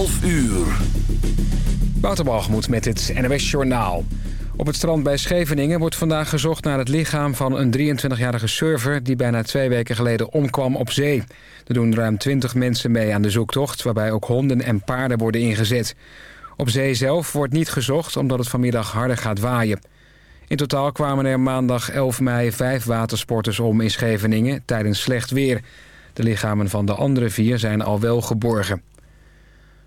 12 uur. Waterbalgemoed met het NOS Journaal. Op het strand bij Scheveningen wordt vandaag gezocht naar het lichaam van een 23-jarige surfer... die bijna twee weken geleden omkwam op zee. Er doen ruim 20 mensen mee aan de zoektocht... waarbij ook honden en paarden worden ingezet. Op zee zelf wordt niet gezocht omdat het vanmiddag harder gaat waaien. In totaal kwamen er maandag 11 mei vijf watersporters om in Scheveningen tijdens slecht weer. De lichamen van de andere vier zijn al wel geborgen.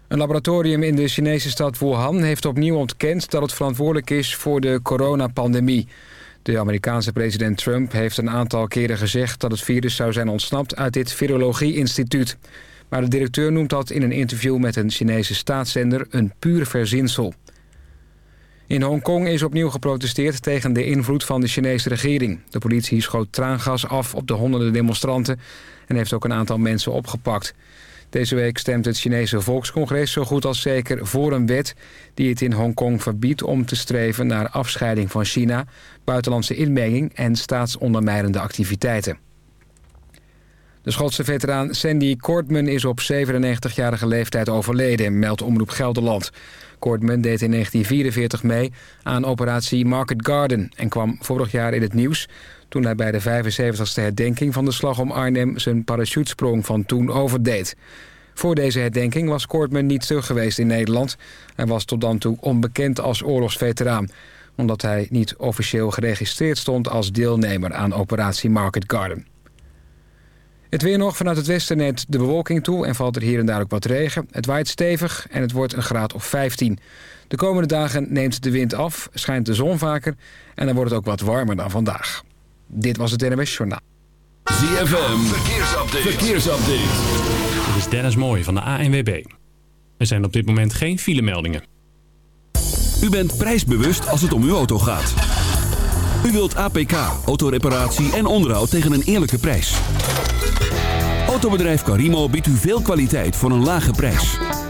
Een laboratorium in de Chinese stad Wuhan heeft opnieuw ontkend dat het verantwoordelijk is voor de coronapandemie. De Amerikaanse president Trump heeft een aantal keren gezegd dat het virus zou zijn ontsnapt uit dit virologie-instituut. Maar de directeur noemt dat in een interview met een Chinese staatszender een puur verzinsel. In Hongkong is opnieuw geprotesteerd tegen de invloed van de Chinese regering. De politie schoot traangas af op de honderden demonstranten... en heeft ook een aantal mensen opgepakt. Deze week stemt het Chinese Volkscongres zo goed als zeker voor een wet... die het in Hongkong verbiedt om te streven naar afscheiding van China... buitenlandse inmenging en staatsondermijnende activiteiten. De Schotse veteraan Sandy Cordman is op 97-jarige leeftijd overleden, meldt Omroep Gelderland. Cordman deed in 1944 mee aan operatie Market Garden... en kwam vorig jaar in het nieuws toen hij bij de 75ste herdenking van de slag om Arnhem... zijn parachutesprong van toen overdeed. Voor deze herdenking was Cordman niet terug geweest in Nederland. Hij was tot dan toe onbekend als oorlogsveteraan... omdat hij niet officieel geregistreerd stond als deelnemer aan operatie Market Garden. Het weer nog vanuit het westen neemt de bewolking toe en valt er hier en daar ook wat regen. Het waait stevig en het wordt een graad of 15. De komende dagen neemt de wind af, schijnt de zon vaker en dan wordt het ook wat warmer dan vandaag. Dit was het NMS Journaal. ZFM, verkeersupdate. verkeersupdate. Dit is Dennis Mooij van de ANWB. Er zijn op dit moment geen filemeldingen. U bent prijsbewust als het om uw auto gaat. U wilt APK, autoreparatie en onderhoud tegen een eerlijke prijs. Autobedrijf Carimo biedt u veel kwaliteit voor een lage prijs.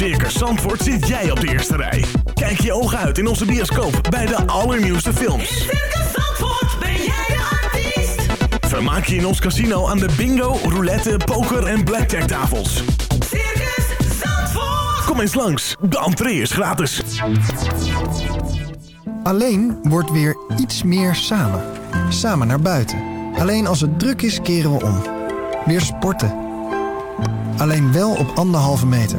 Circus Zandvoort zit jij op de eerste rij. Kijk je ogen uit in onze bioscoop bij de allernieuwste In films. Circus Zandvoort ben jij de artiest. Vermaak je in ons casino aan de bingo, roulette, poker en blackjack tafels. Circus Zandvoort. Kom eens langs, de entree is gratis. Alleen wordt weer iets meer samen. Samen naar buiten. Alleen als het druk is, keren we om. Weer sporten. Alleen wel op anderhalve meter.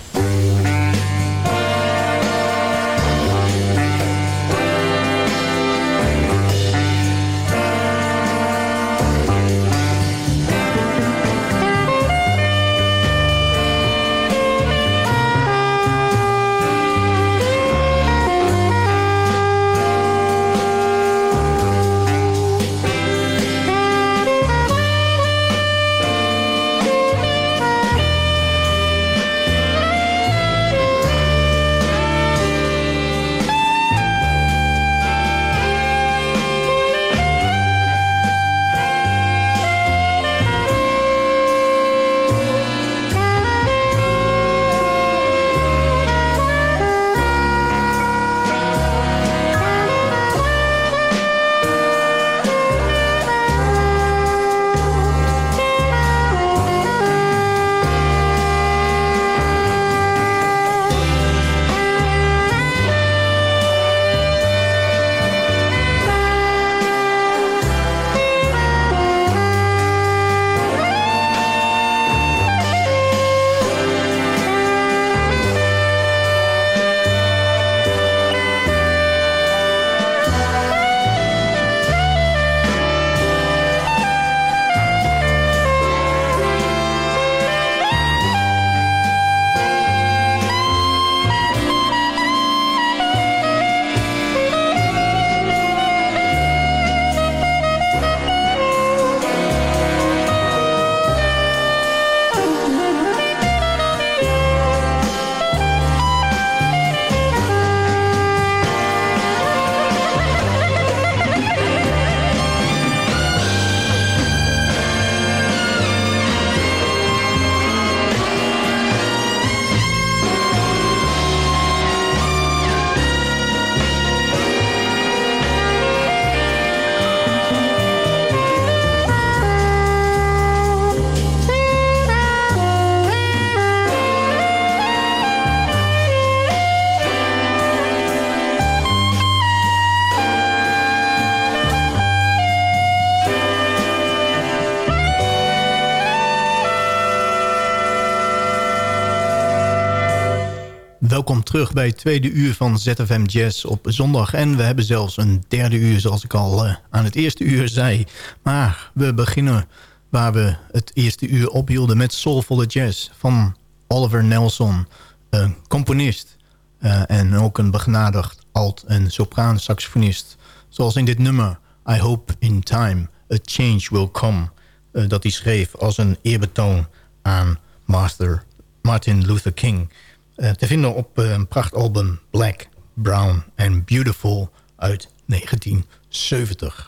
Terug bij het tweede uur van ZFM Jazz op zondag. En we hebben zelfs een derde uur, zoals ik al uh, aan het eerste uur zei. Maar we beginnen waar we het eerste uur ophielden met Soulvolle Jazz van Oliver Nelson. Een componist uh, en ook een begenadigd alt- en sopraan saxofonist. Zoals in dit nummer, I Hope in Time, A Change Will Come. Uh, dat hij schreef als een eerbetoon aan Master Martin Luther King... Uh, te vinden op uh, een prachtalbum Black, Brown and Beautiful uit 1970.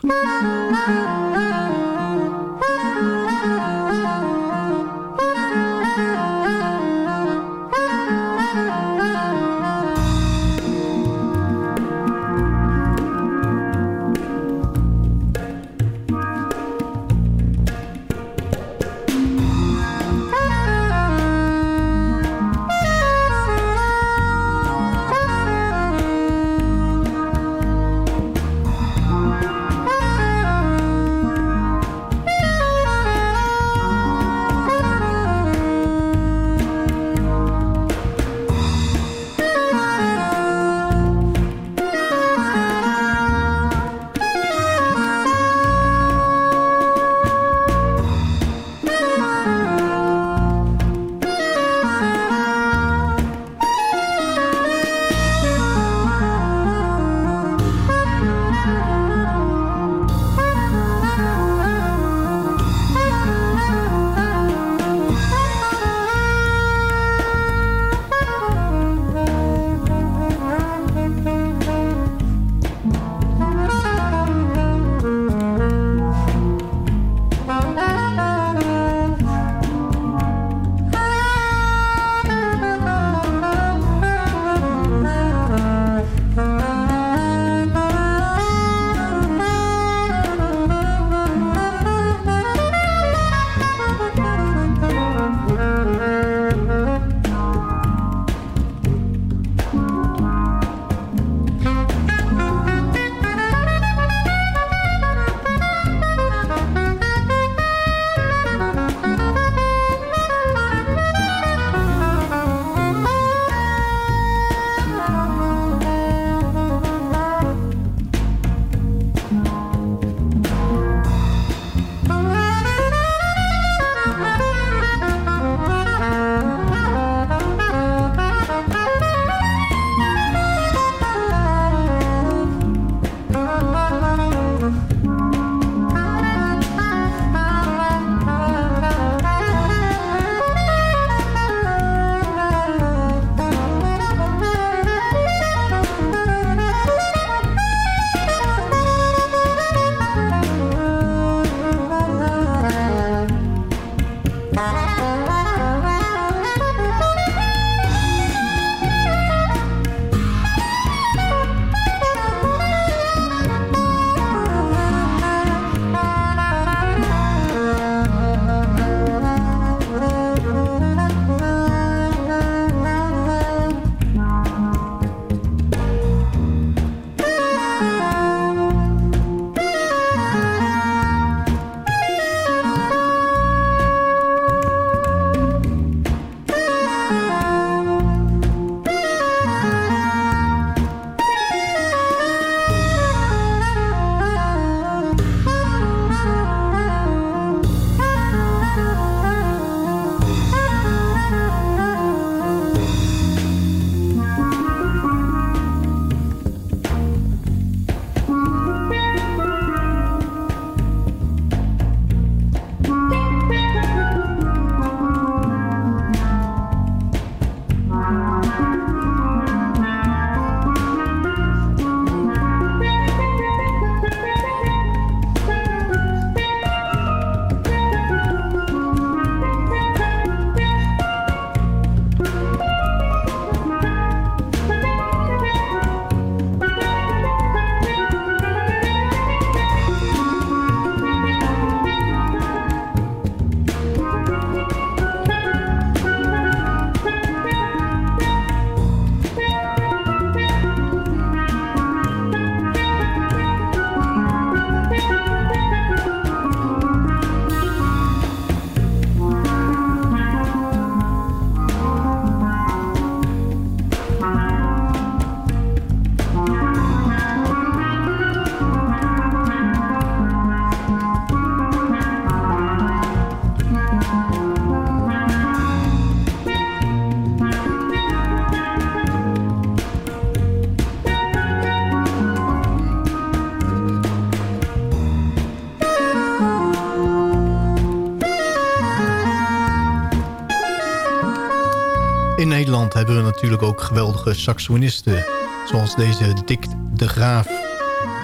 Natuurlijk ook geweldige saxofonisten. Zoals deze Dick de Graaf.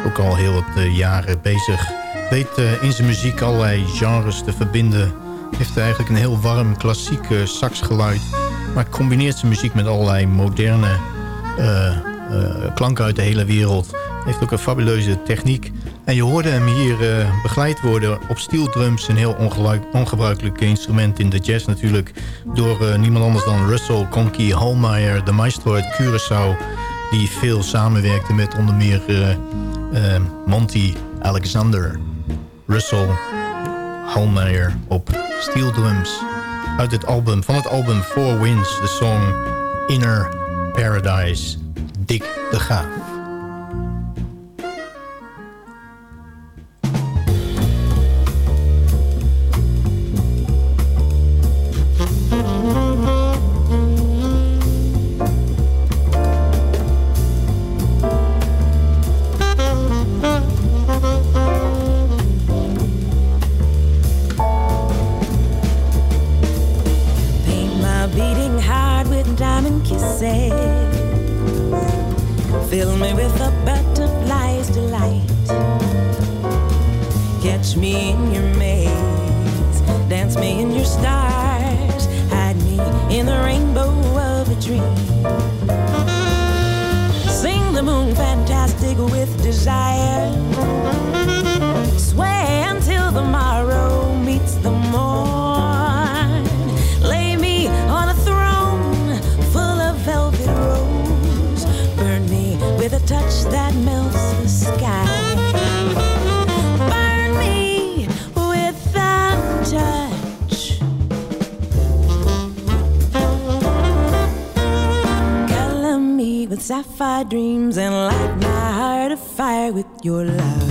Ook al heel wat eh, jaren bezig. Weet eh, in zijn muziek allerlei genres te verbinden. Heeft eigenlijk een heel warm klassiek uh, saxgeluid. Maar combineert zijn muziek met allerlei moderne eh, klanken uit de hele wereld. Heeft ook een fabuleuze techniek. En je hoorde hem hier eh, begeleid worden op steel drums. Een heel ongebruikelijk instrument in de jazz natuurlijk. Door eh, niemand anders dan Russell Conky Hallmeyer, de maestro uit Curaçao. Die veel samenwerkte met onder meer eh, Monty Alexander. Russell Hallmeyer op steel drums. Uit het album, van het album Four Winds, de song Inner Paradise. Dick de Graaf. Desire. Sway until the morrow meets the morn. Lay me on a throne full of velvet rose. Burn me with a touch that melts the sky. Burn me with that touch. Color me with sapphire dreams and light fire with your love.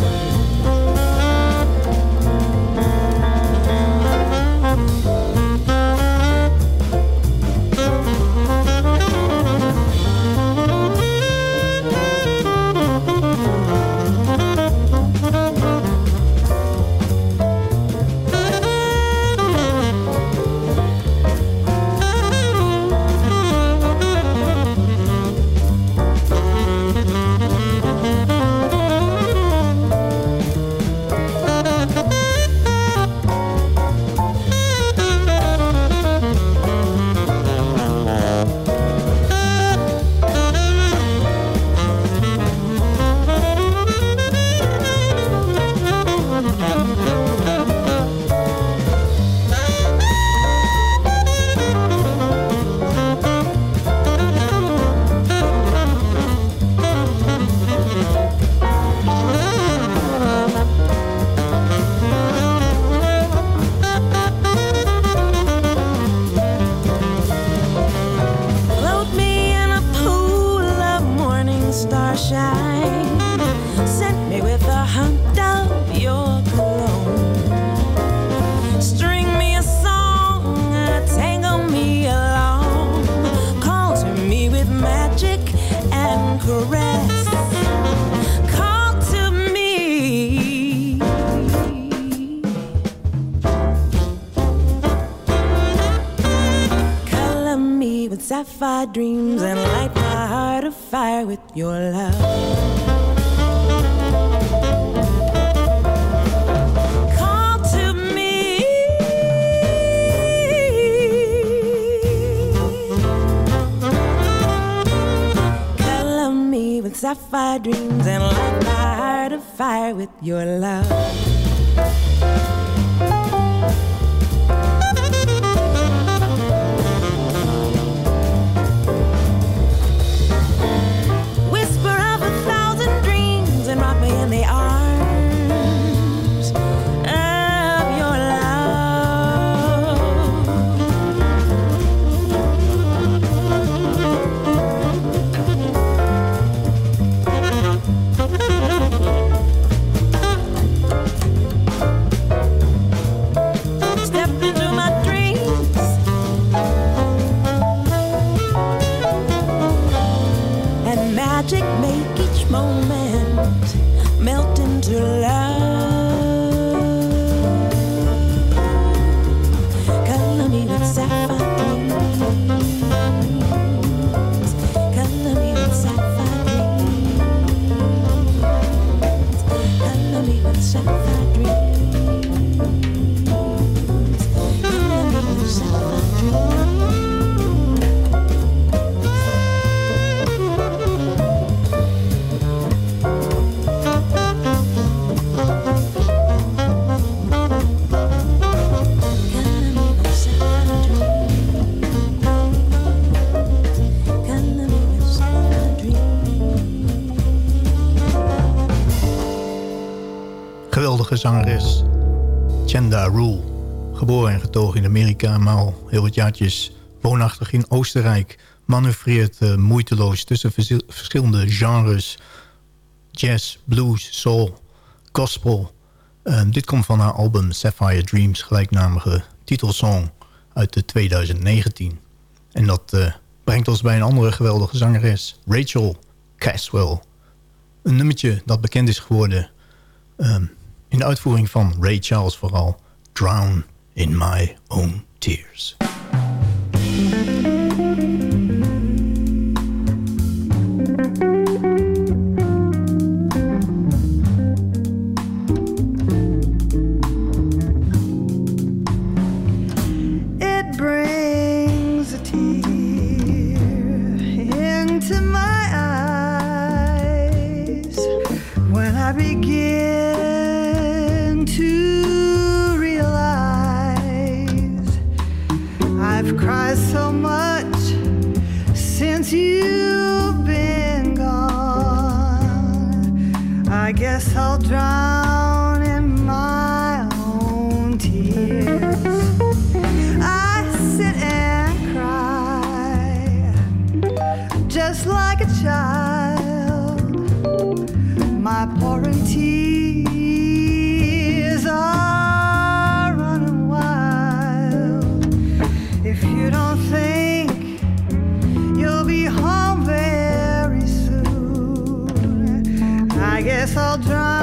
Sapphire dreams and light my heart afire with your love. Call to me. Color me with sapphire dreams and light my heart afire with your love. Rule. Geboren en getogen in Amerika, maar al heel wat jaartjes woonachtig in Oostenrijk. Manoeuvreert eh, moeiteloos tussen verschillende genres. Jazz, blues, soul, gospel. Eh, dit komt van haar album Sapphire Dreams, gelijknamige titelsong uit de 2019. En dat eh, brengt ons bij een andere geweldige zangeres, Rachel Caswell. Een nummertje dat bekend is geworden ehm, in de uitvoering van Ray Charles vooral. Drown in my own tears. My pouring tears are running wild. If you don't think you'll be home very soon, I guess I'll drown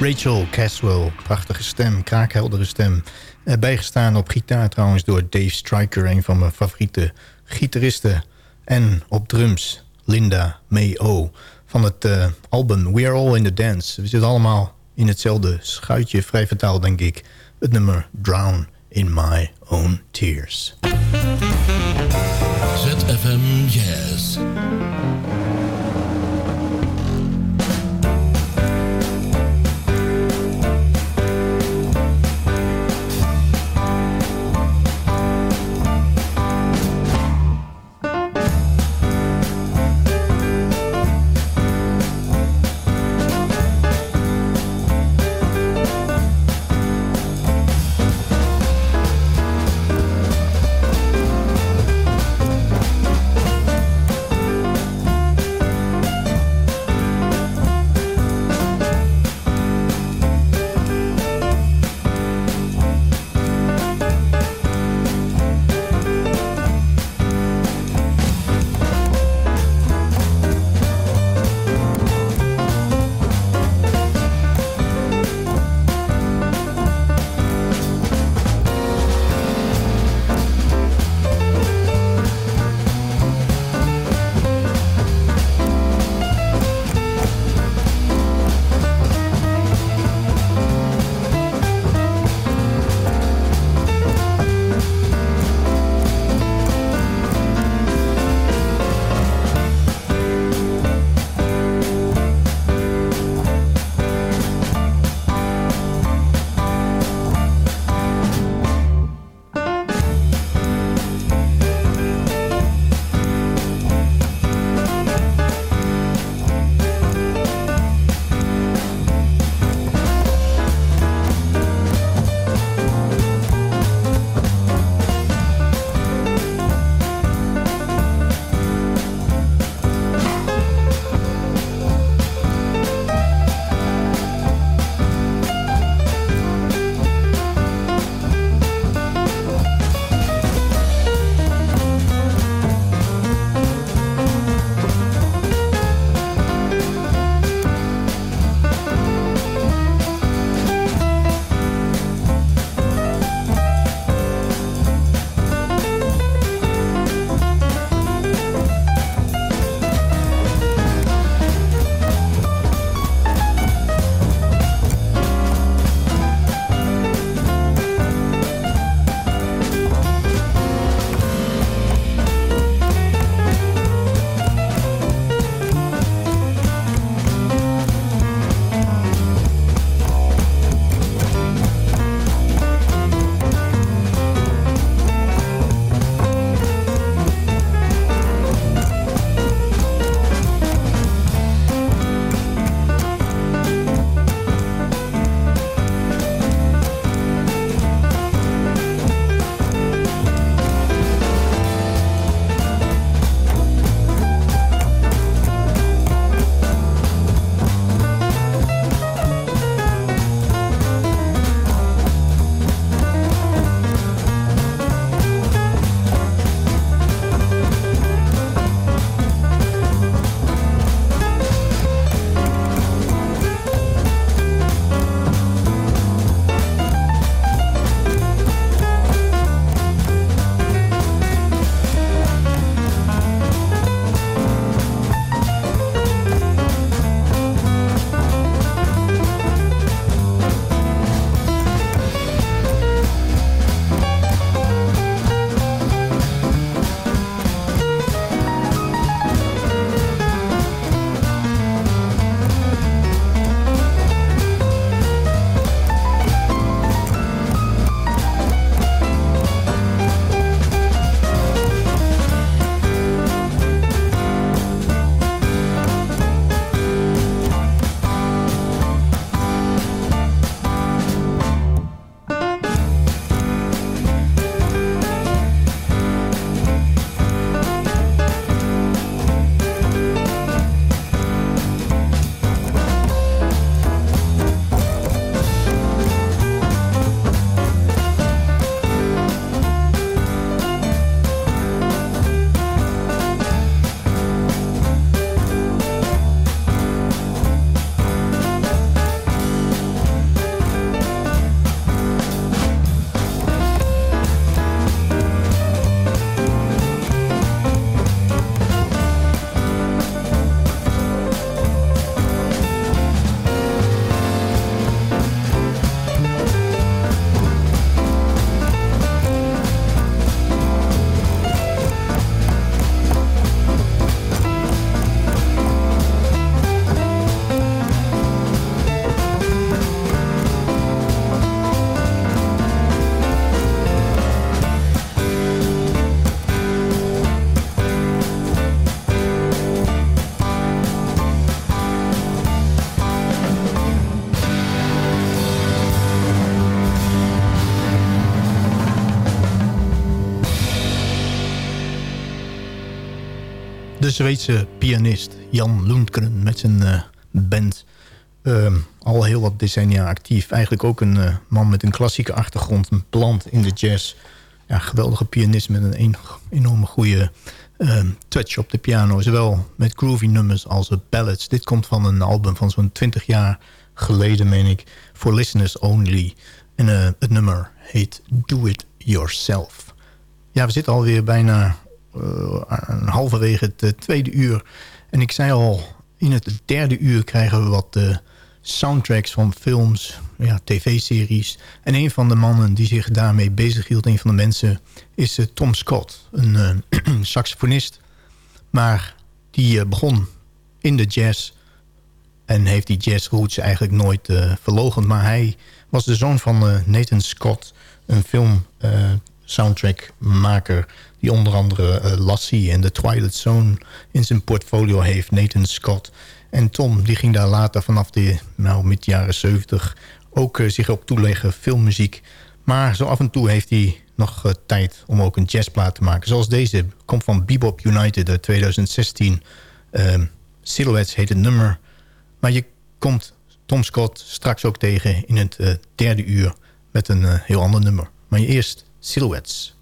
Rachel Caswell, prachtige stem, kraakheldere stem. Eh, bijgestaan op gitaar trouwens door Dave Stryker, een van mijn favoriete gitaristen. En op drums Linda May O. Van het eh, album We Are All in the Dance. We zitten allemaal in hetzelfde schuitje, vrij vertaald denk ik. Het nummer Drown in My Own Tears. ZFM Jazz. Zweedse pianist Jan Lundgren met zijn eh, band. Ehm, al heel wat decennia actief. Eigenlijk ook een eh, man met een klassieke achtergrond. Een plant in de jazz. Ja, geweldige pianist met een, enorme goede ehm, touch op de piano. Zowel met groovy nummers als ballads. Dit komt van een album van zo'n 20 jaar geleden, meen ik. For Listeners Only. En eh, het nummer heet Do It Yourself. Ja, we zitten alweer bijna halverwege het uh, tweede uur. En ik zei al, in het derde uur krijgen we wat uh, soundtracks van films, ja, tv-series. En een van de mannen die zich daarmee bezighield, een van de mensen, is Tom Scott. Een saxofonist. Maar die begon in de jazz en heeft die jazzroots eigenlijk nooit verlogend. Maar hij was de zoon van Nathan Scott, een film soundtrackmaker die onder andere uh, Lassie en The Twilight Zone in zijn portfolio heeft, Nathan Scott. En Tom die ging daar later vanaf de nou, mid jaren 70 ook uh, zich op toeleggen, filmmuziek. Maar zo af en toe heeft hij nog uh, tijd om ook een jazzplaat te maken. Zoals deze, komt van Bebop United uit 2016. Silhouettes heet het nummer. Maar je komt Tom Scott straks ook tegen in het derde uur met een heel ander nummer. Maar eerst Silhouettes.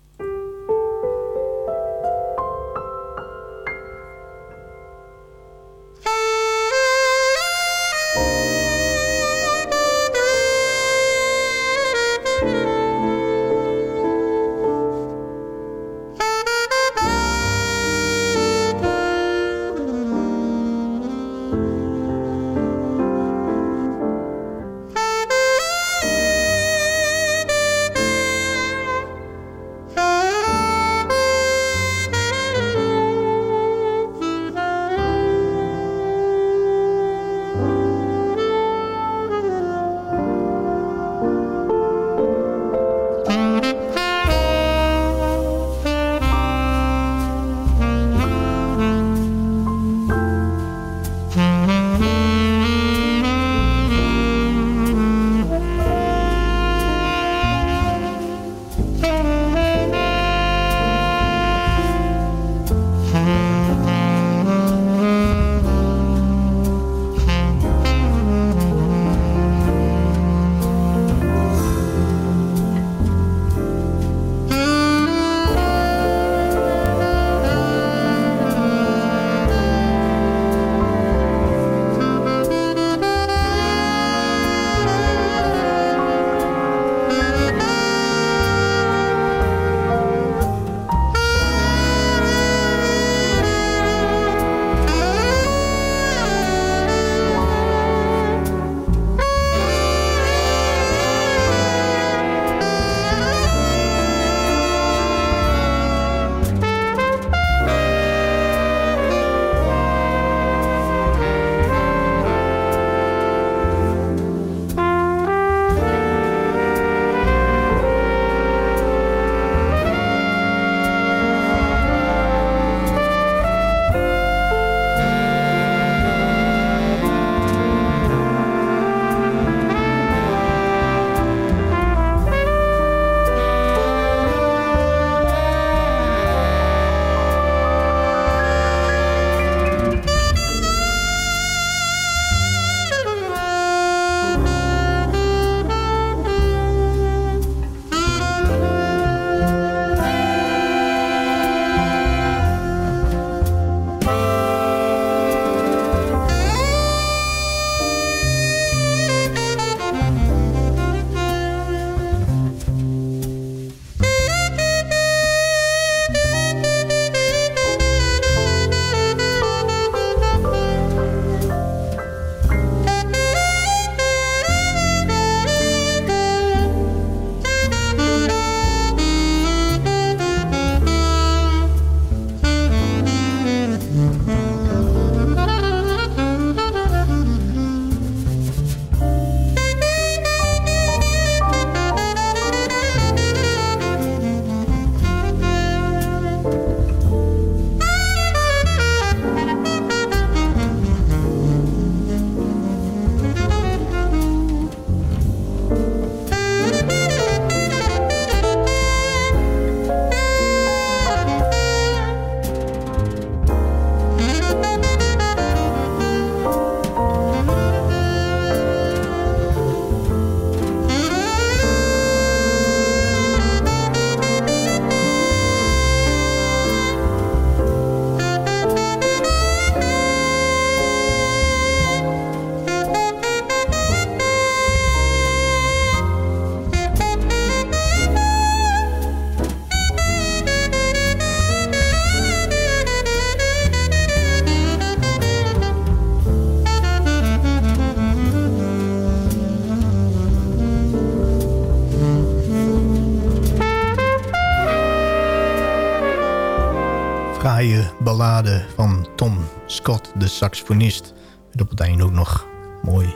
De saxofonist. Met op ook nog mooi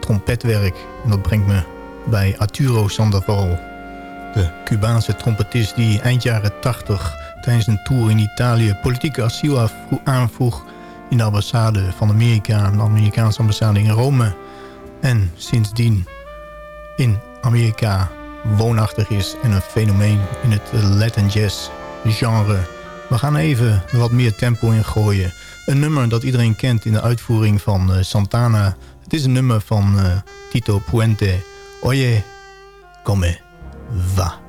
trompetwerk. En dat brengt me bij Arturo Sandoval, de Cubaanse trompetist die eind jaren 80 tijdens een tour in Italië politieke asiel aanvroeg in de ambassade van Amerika, de Amerikaanse ambassade in Rome. En sindsdien in Amerika woonachtig is en een fenomeen in het Latin jazz genre. We gaan even wat meer tempo in gooien. Een nummer dat iedereen kent in de uitvoering van eh, Santana. Het is een nummer van eh, Tito Puente. Oye, come va.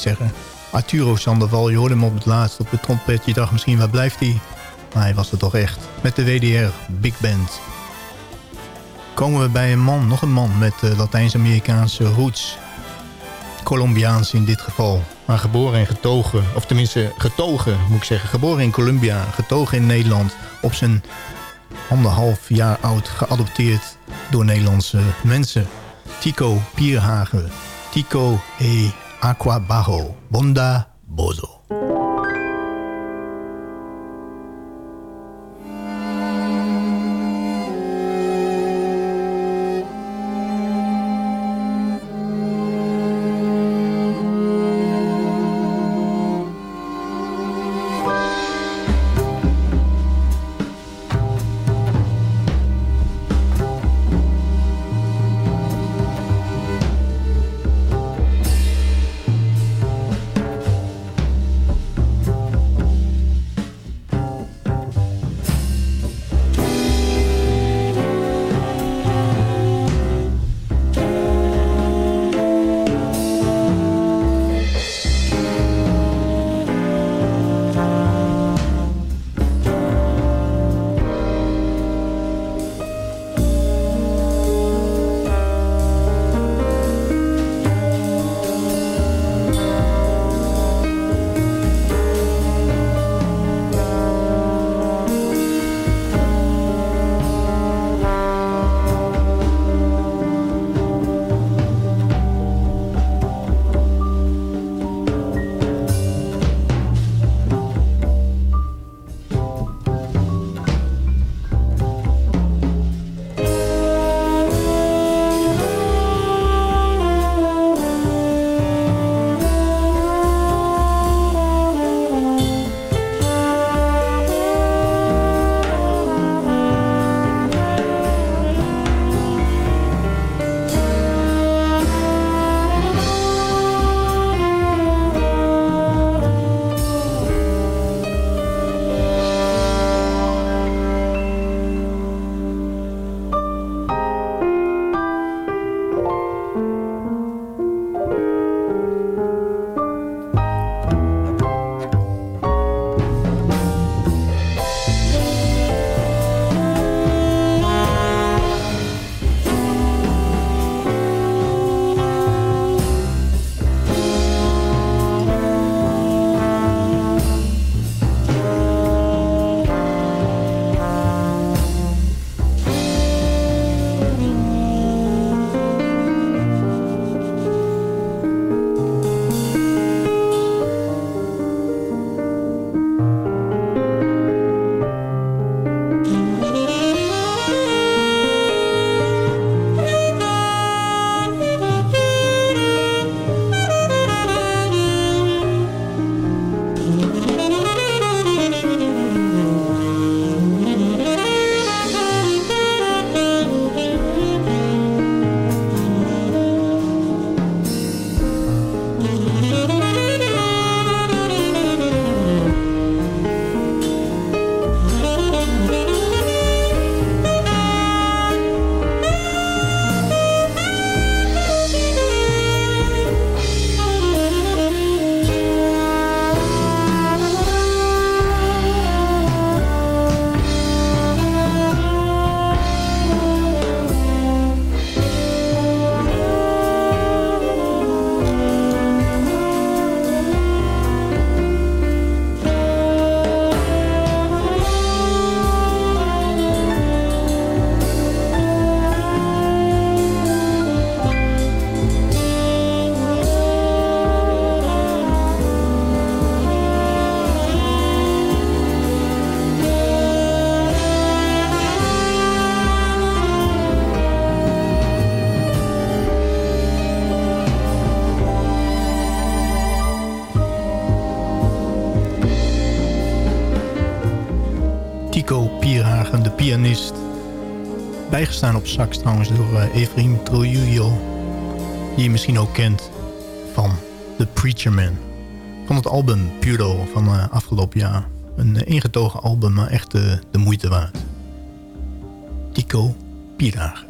Zeggen. Arturo Sandoval, je hoorde hem op het laatst op de trompet. Je dacht misschien, waar blijft hij? Maar hij was er toch echt. Met de WDR Big Band. Komen we bij een man, nog een man met eh, Latijns-Amerikaanse roots. Colombiaans in dit geval. Maar geboren en getogen, of tenminste getogen moet ik zeggen. Geboren in Colombia, getogen in Nederland. Op zijn anderhalf jaar oud geadopteerd door Nederlandse mensen. Tico Pierhagen. Tico e Aqua Bajo. Bonda Bozo. Sax trouwens door uh, Efraim Trujillo. Die je misschien ook kent van The Preacher Man. Van het album Puro van uh, afgelopen jaar. Een uh, ingetogen album, maar echt de moeite waard. Tico Pierhagen.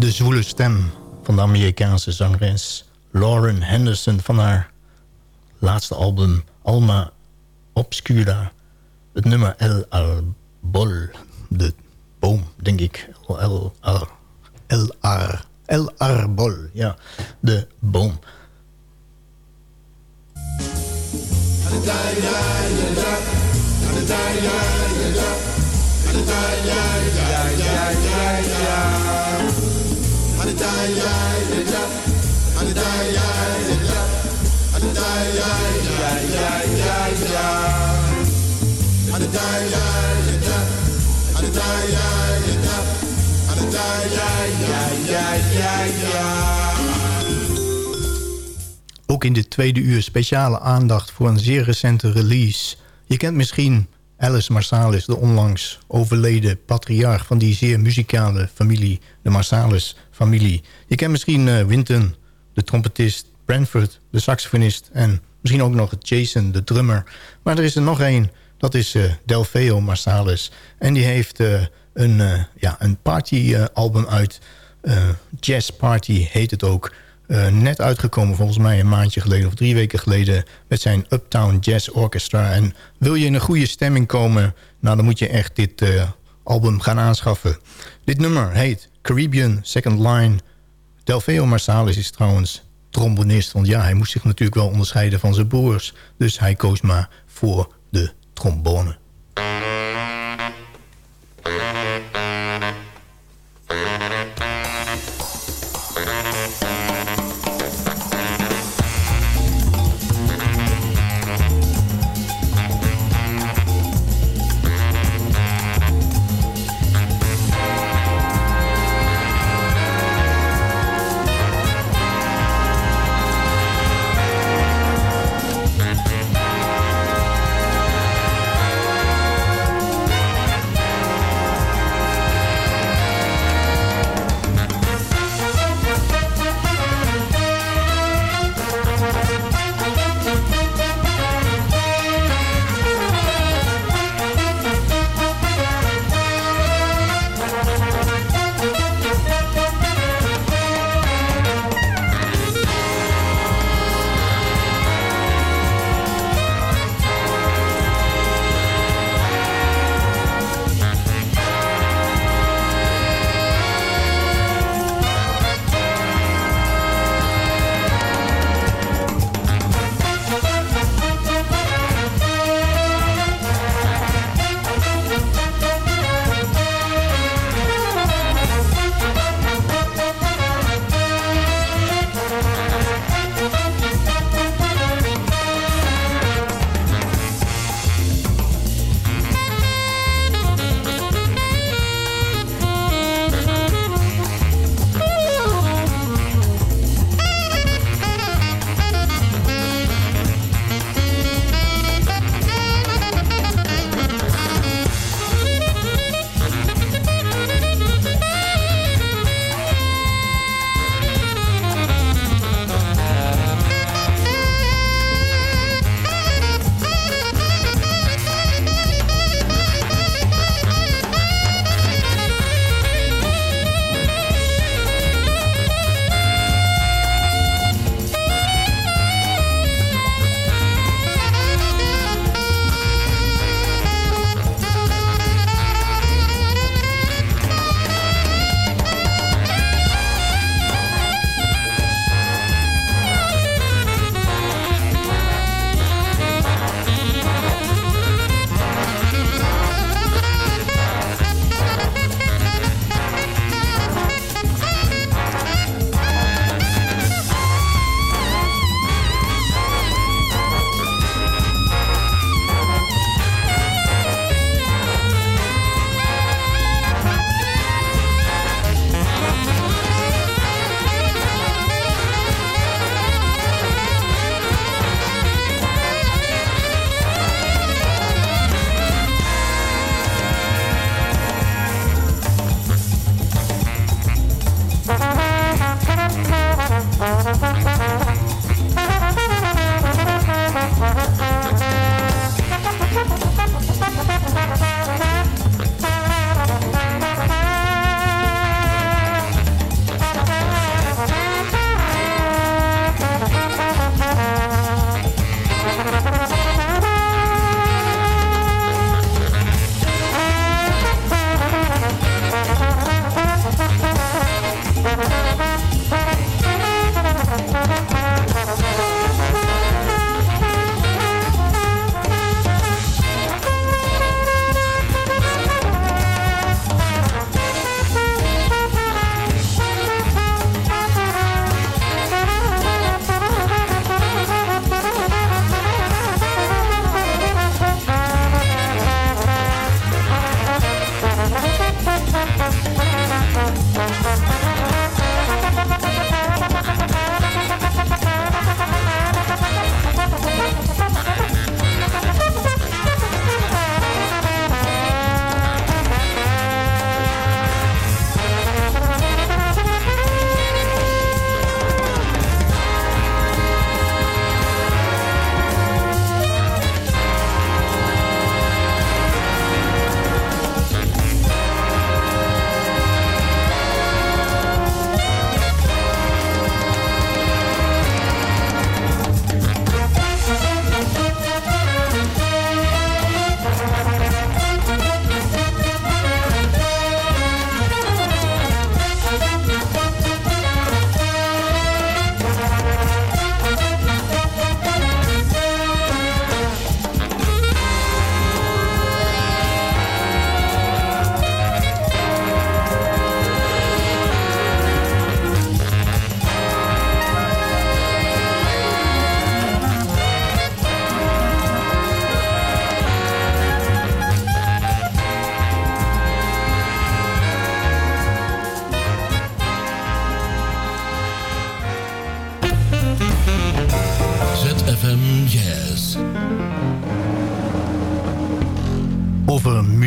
De zwoele stem van de Amerikaanse zangeres Lauren Henderson van haar laatste album Alma Obscura. Het nummer El Arbol, de boom, denk ik. El, Ar, El, Ar, El Arbol, ja, de boom. Ook in dit tweede uur speciale aandacht voor een zeer recente release. Je kent misschien Alice Marsalis, de onlangs overleden patriarch van die zeer muzikale familie, de Marsalis-familie. Je kent misschien eh, Winton, de trompetist, Branford, de saxofonist en misschien ook nog Jason, de drummer. Maar er is er nog één, dat is eh, Delfeo Marsalis. En die heeft eh, een, ja, een partyalbum uit. Jazz Party heet het ook. Net uitgekomen volgens mij een maandje geleden of drie weken geleden... met zijn Uptown Jazz Orchestra. En wil je in een goede stemming komen... nou dan moet je echt dit album gaan aanschaffen. Dit nummer heet Caribbean Second Line. Delfeo Marsalis is trouwens trombonist. Want ja, hij moest zich natuurlijk wel onderscheiden van zijn broers. Dus hij koos maar voor de trombone.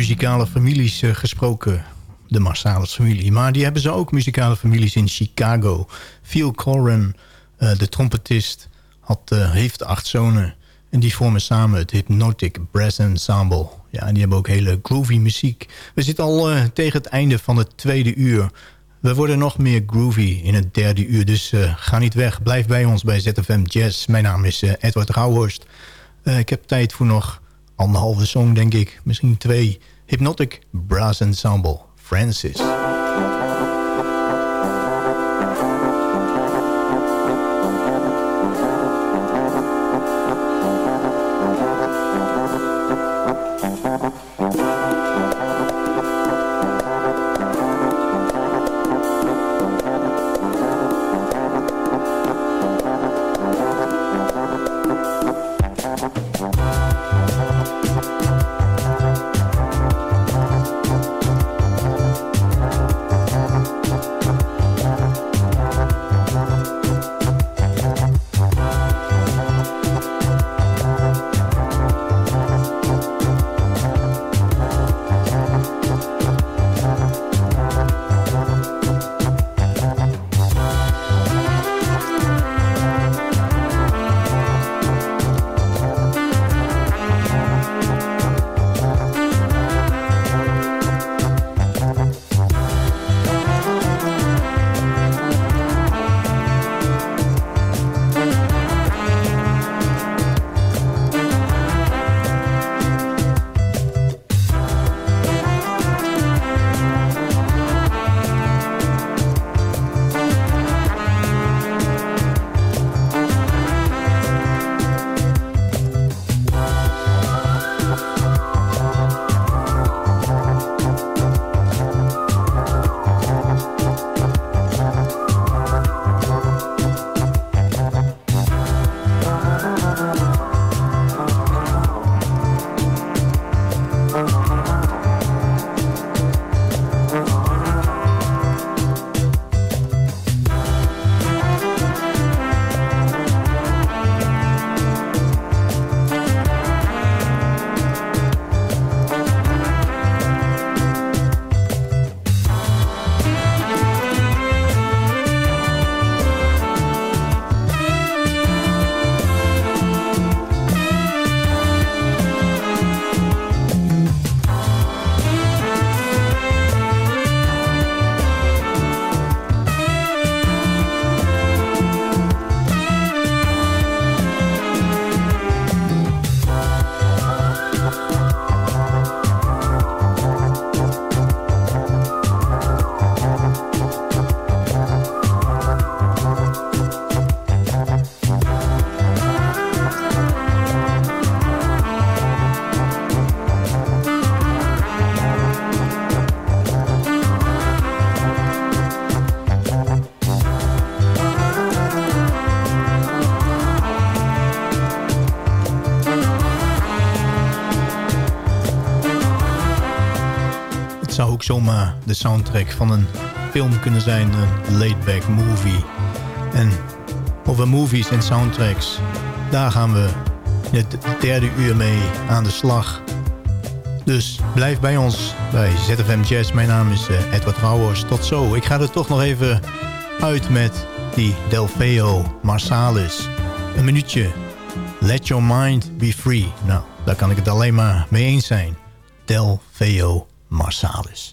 Muzikale families eh, gesproken. De Marsalis familie. Maar die hebben ze ook muzikale families in Chicago. Phil Corrin, eh, de trompetist, had, eh, heeft acht zonen. En die vormen samen het Hypnotic Brass Ensemble. Ja, en die hebben ook hele groovy muziek. We zitten al tegen het einde van het tweede uur. We worden nog meer groovy in het derde uur. Dus ga niet weg. Blijf bij ons bij ZFM Jazz. Mijn naam is Edward Rauhorst. Ik heb tijd voor nog anderhalve song, denk ik. Misschien twee. Hypnotic Brass Ensemble. Francis. Zomaar de soundtrack van een film kunnen zijn. Een laid-back movie. En over movies en soundtracks. Daar gaan we het derde uur mee aan de slag. Dus blijf bij ons bij ZFM Jazz. Mijn naam is eh, Edward Rauwers. Tot zo. Ik ga er toch nog even uit met die Delfeo Marsalis. Een minuutje. Let your mind be free. Nou, daar kan ik het alleen maar mee eens zijn. Delfeo Marsalis.